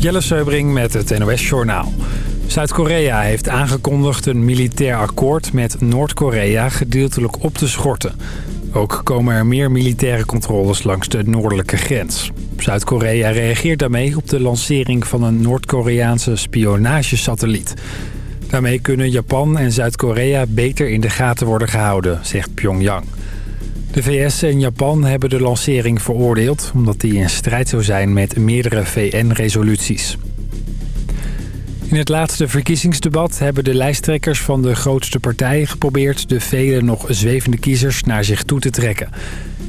Jelle Seubring met het NOS Journaal. Zuid-Korea heeft aangekondigd een militair akkoord met Noord-Korea gedeeltelijk op te schorten. Ook komen er meer militaire controles langs de noordelijke grens. Zuid-Korea reageert daarmee op de lancering van een Noord-Koreaanse spionagesatelliet. Daarmee kunnen Japan en Zuid-Korea beter in de gaten worden gehouden, zegt Pyongyang. De VS en Japan hebben de lancering veroordeeld... omdat die in strijd zou zijn met meerdere VN-resoluties. In het laatste verkiezingsdebat hebben de lijsttrekkers van de grootste partijen geprobeerd... de vele nog zwevende kiezers naar zich toe te trekken.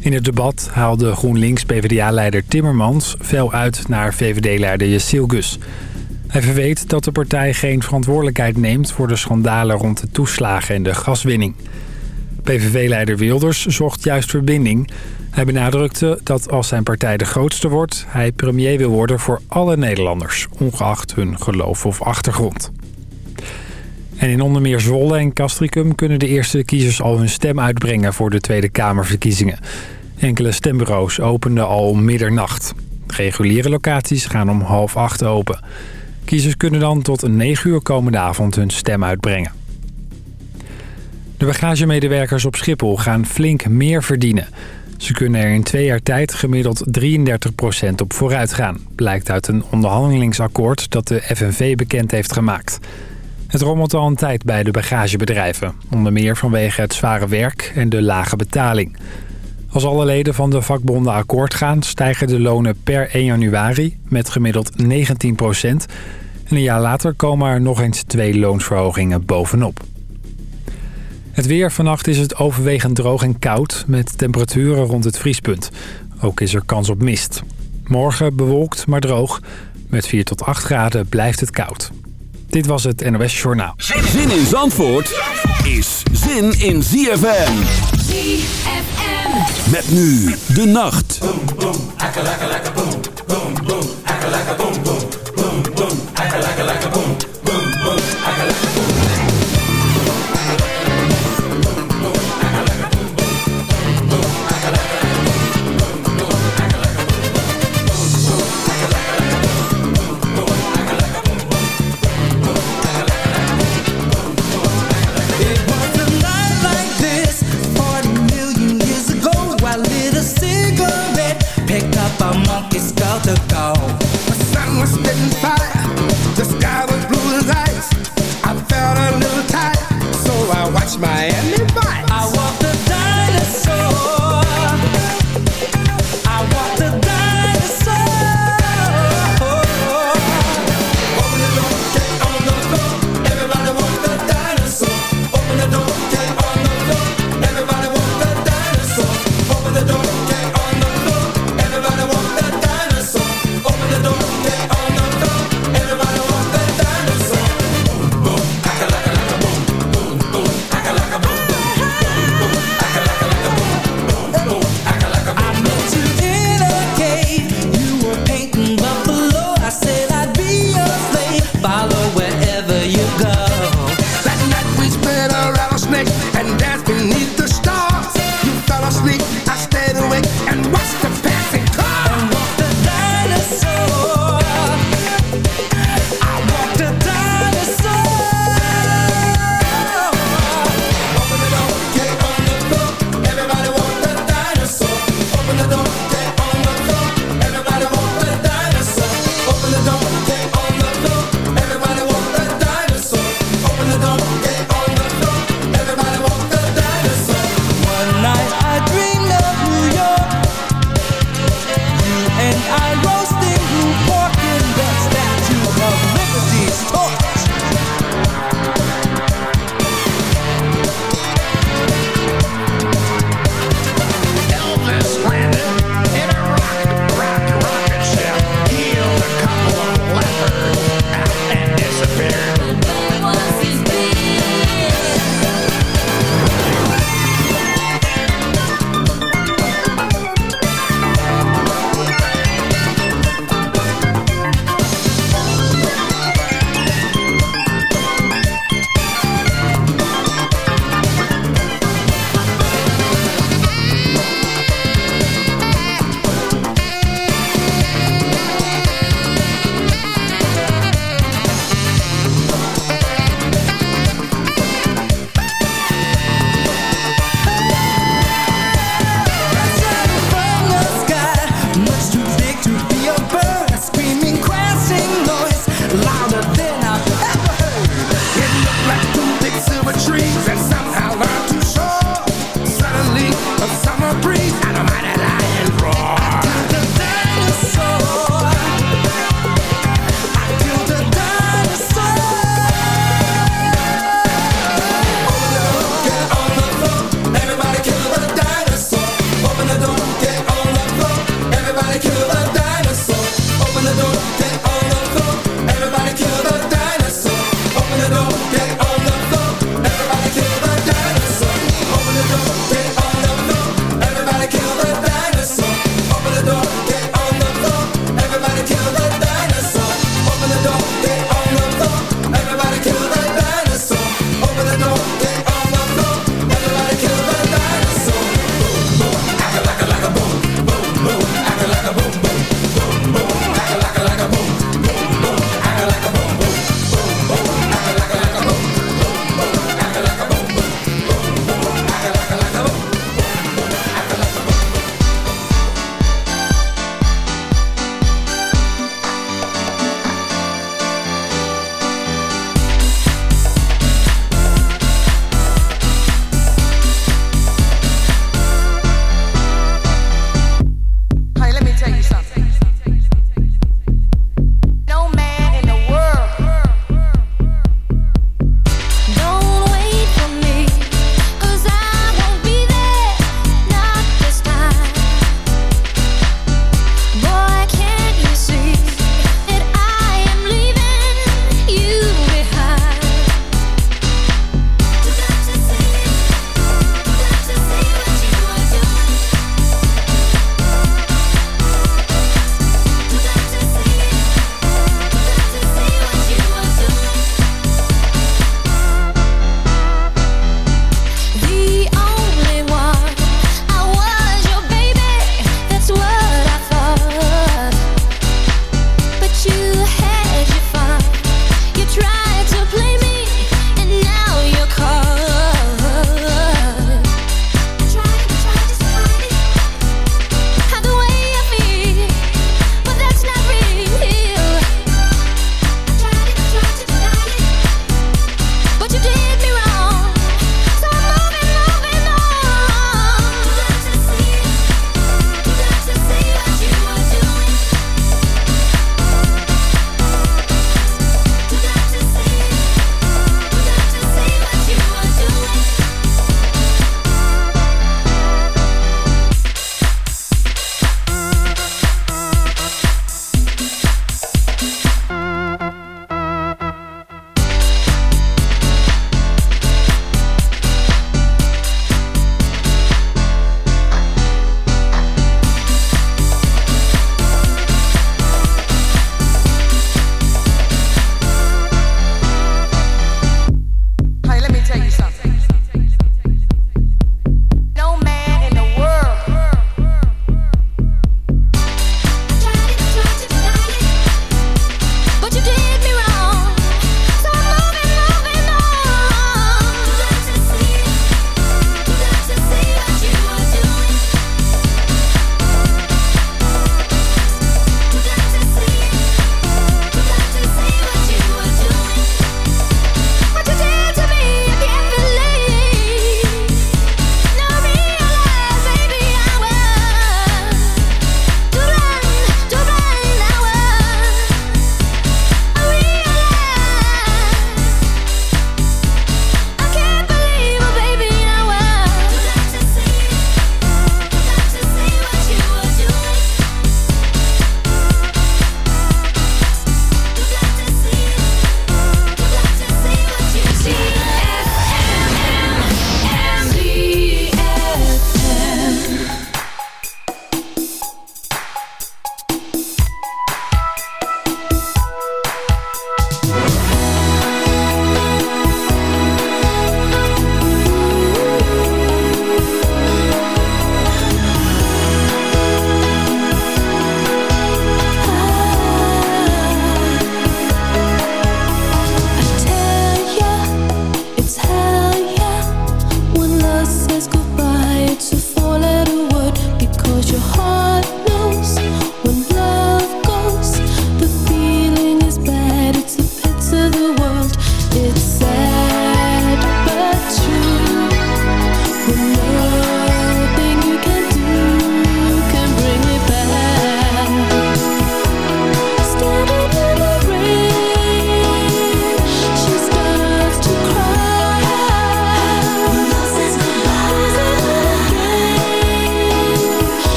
In het debat haalde GroenLinks-PVDA-leider Timmermans fel uit naar VVD-leider Gus. Hij verweet dat de partij geen verantwoordelijkheid neemt voor de schandalen rond de toeslagen en de gaswinning. PVV-leider Wilders zocht juist verbinding. Hij benadrukte dat als zijn partij de grootste wordt... hij premier wil worden voor alle Nederlanders, ongeacht hun geloof of achtergrond. En in onder meer Zwolle en Castricum kunnen de eerste kiezers al hun stem uitbrengen voor de Tweede Kamerverkiezingen. Enkele stembureaus openden al middernacht. Reguliere locaties gaan om half acht open. Kiezers kunnen dan tot 9 uur komende avond hun stem uitbrengen. De bagagemedewerkers op Schiphol gaan flink meer verdienen. Ze kunnen er in twee jaar tijd gemiddeld 33% op vooruit gaan... blijkt uit een onderhandelingsakkoord dat de FNV bekend heeft gemaakt. Het rommelt al een tijd bij de bagagebedrijven. Onder meer vanwege het zware werk en de lage betaling. Als alle leden van de vakbonden akkoord gaan... stijgen de lonen per 1 januari met gemiddeld 19% En een jaar later komen er nog eens twee loonsverhogingen bovenop. Het weer vannacht is het overwegend droog en koud met temperaturen rond het vriespunt. Ook is er kans op mist. Morgen bewolkt maar droog. Met 4 tot 8 graden blijft het koud. Dit was het NOS Journaal. Zin in Zandvoort is zin in ZFM. ZFM. Met nu de nacht. Boom, boom, boom, boom, boom, boom, boom,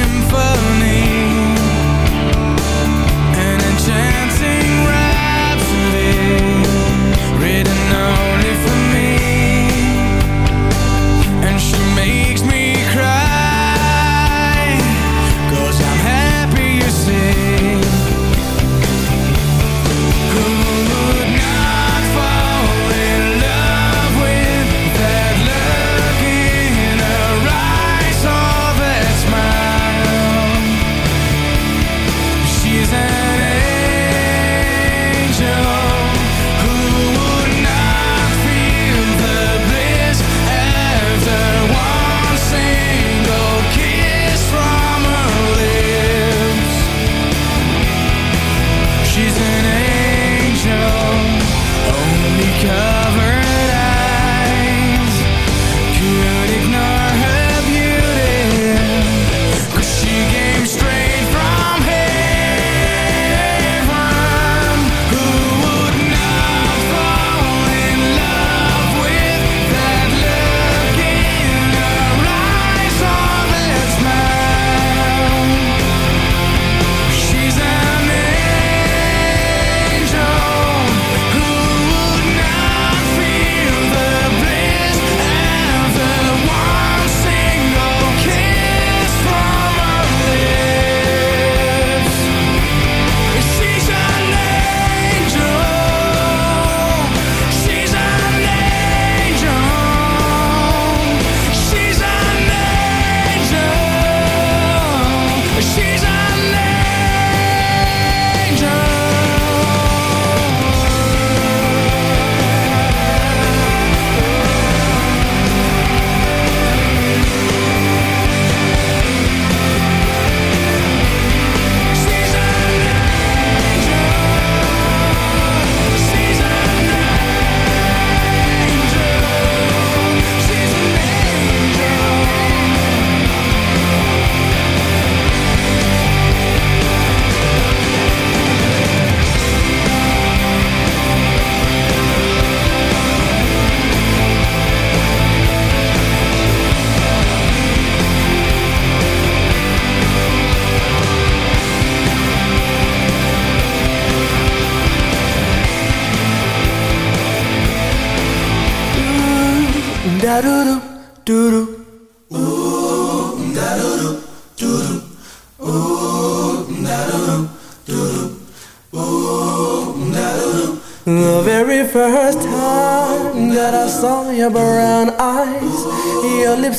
symphony.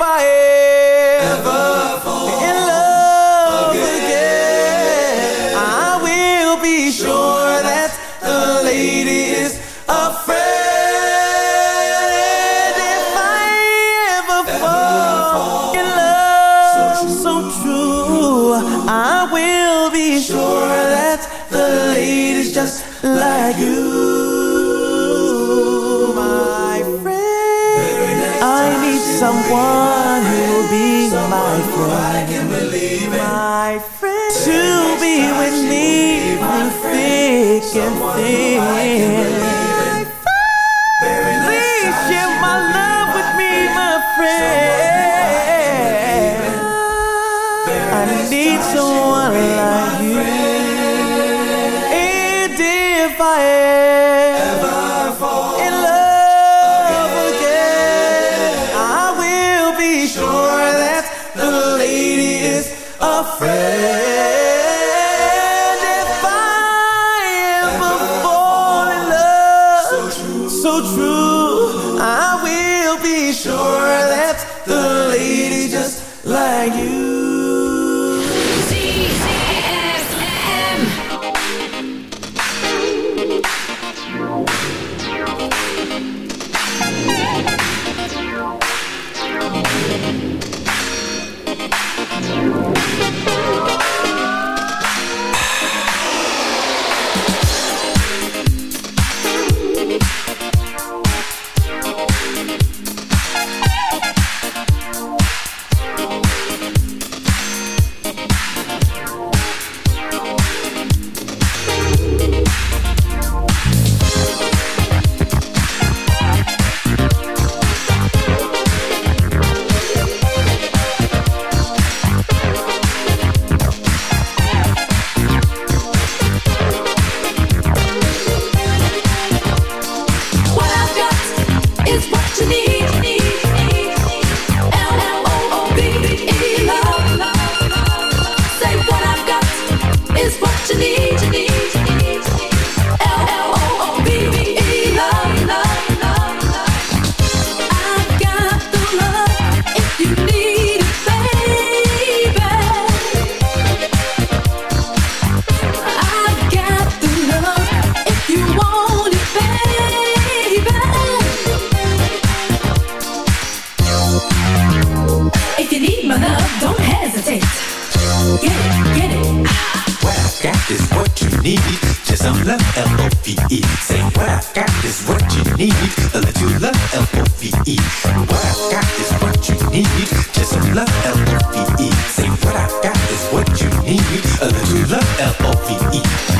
fire. see will be sure that the L-O-V-E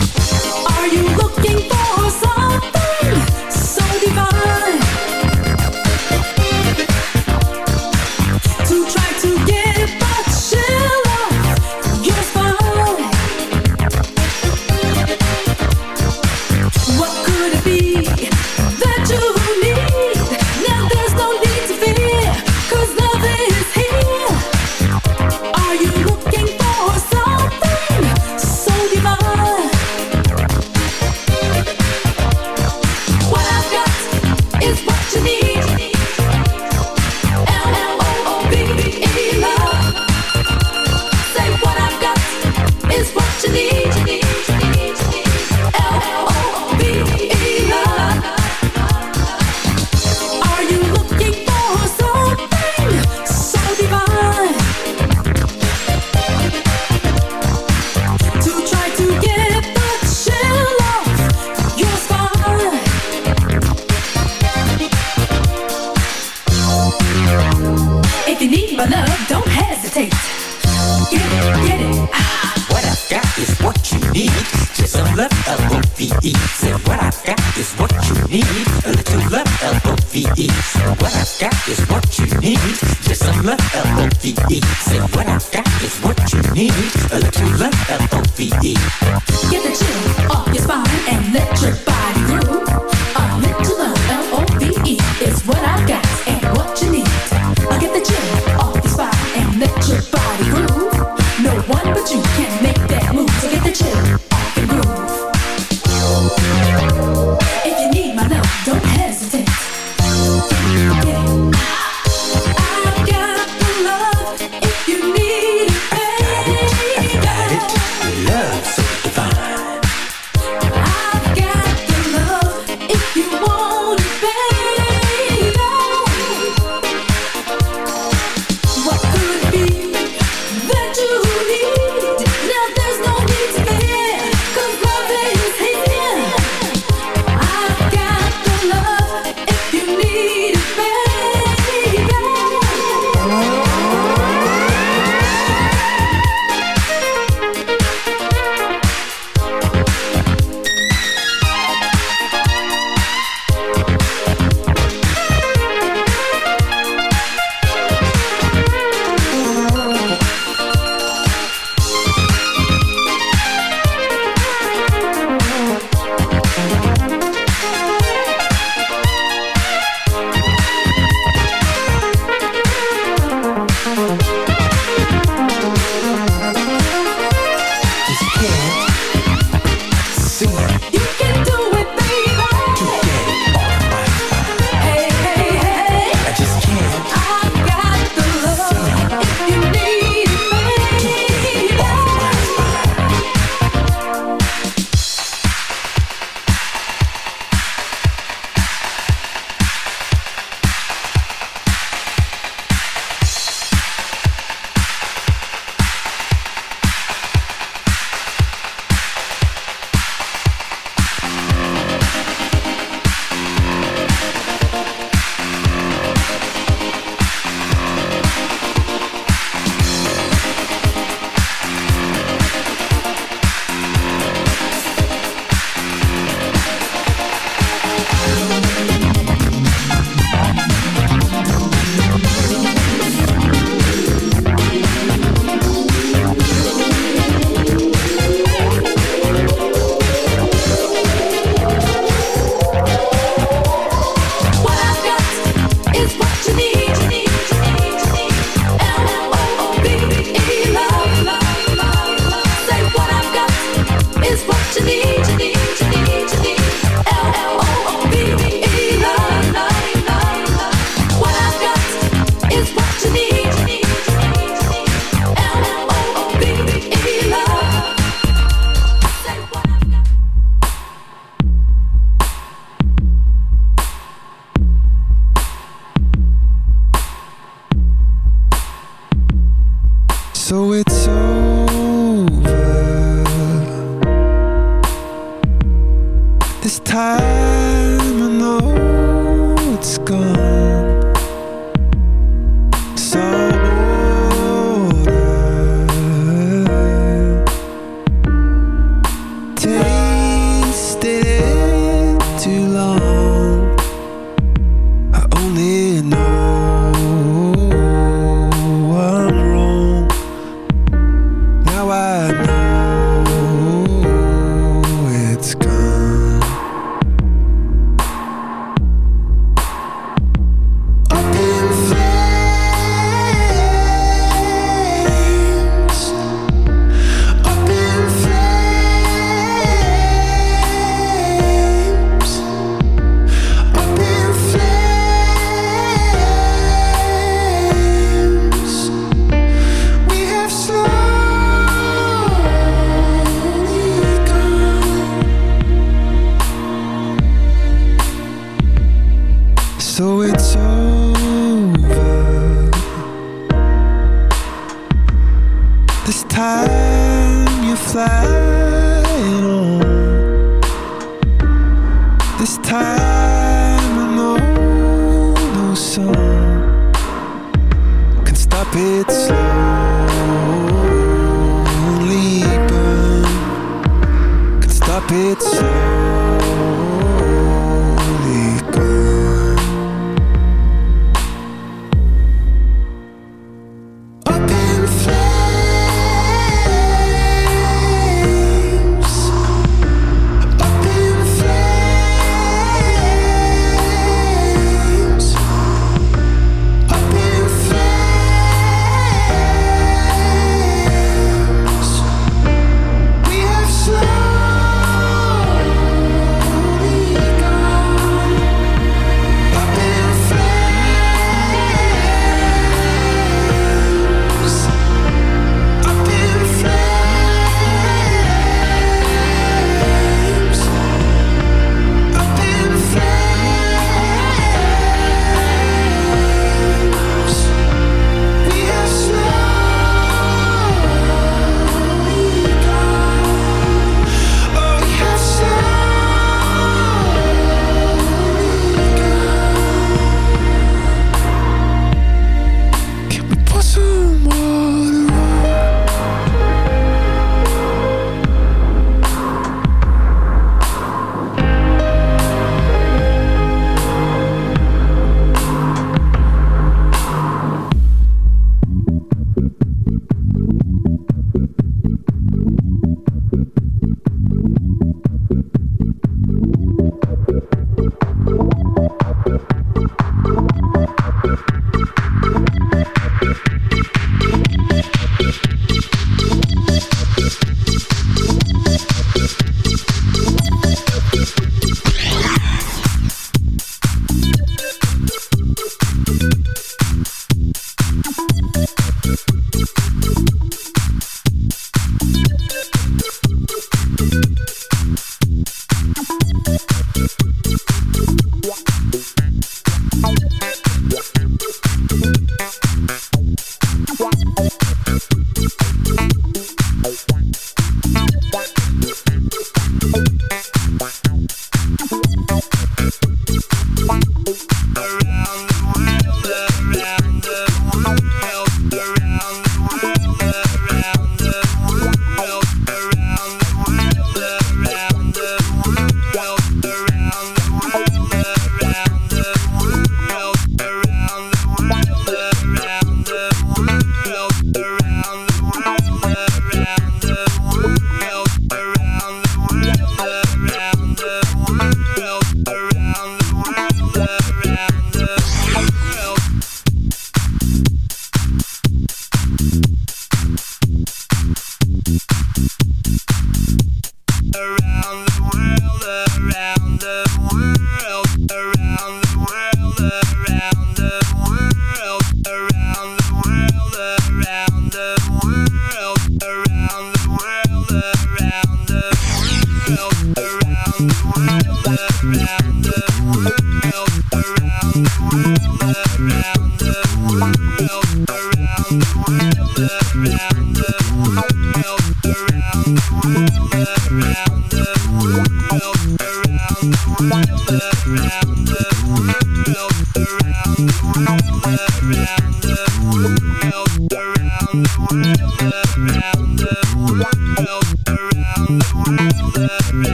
world.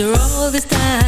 After all this time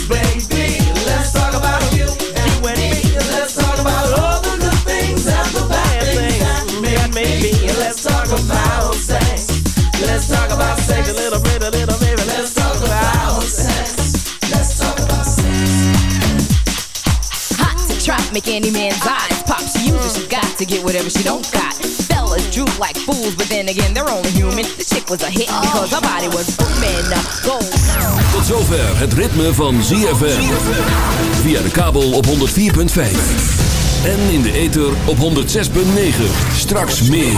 make any man's eyes pop. She uses, she got to get whatever she don't got. Fellas droop like fools, but then again, they're only human. The chick was a hit because her body was booming. Gold. Tot zover het ritme van ZFM. Via de kabel op 104.5. En in de ether op 106.9. Straks meer.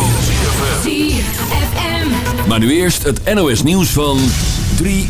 ZFM. Maar nu eerst het NOS nieuws van 3